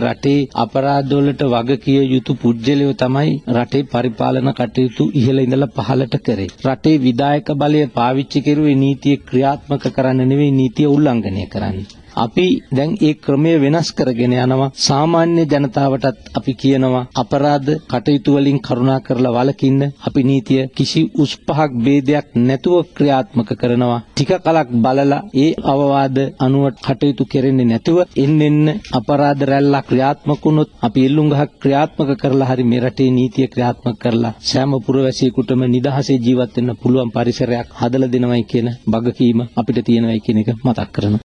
රටේ අපරාධවලට වග කිය යුතු පුජ්‍යලයෝ තමයි රටේ පරිපාලන කටයුතු ඉහළ ඉඳලා පහළට කරේ. රටේ විධායක බලය පාවිච්චි කෙරුවේ නීතිය ක්‍රියාත්මක කරන්න නෙවෙයි නීතිය උල්ලංඝනය කරන්න. අපි දැන් ඒ ක්‍රමය වෙනස් කරගෙන යනවා. සාමාන්‍ය ජනතාවටත් අපි කියනවා අපරාධ කටයුතු වලින් කරුණා කරලා වළකින්න අපි නීතිය කිසි උස් පහක් ભેදයක් නැතුව ක්‍රියාත්මක කරනවා. ටික කලක් බලලා ඒ අවවාද අනුව කටයුතු කෙරෙන්නේ නැතුව එන්න එන්න අපරාධ රැල්ලක් ක්‍රියාත්මක වුණොත් අපි එල්ලුම් ගහක් ක්‍රියාත්මක කරලා හරි මේ රටේ නීතිය ක්‍රියාත්මක කරලා සෑම පුරවැසියෙකුටම නිදහසේ ජීවත් වෙන්න පුළුවන් පරිසරයක් හදලා දෙනවයි කියන වගකීම අපිට තියෙනවයි කියන එක මතක් කරනවා.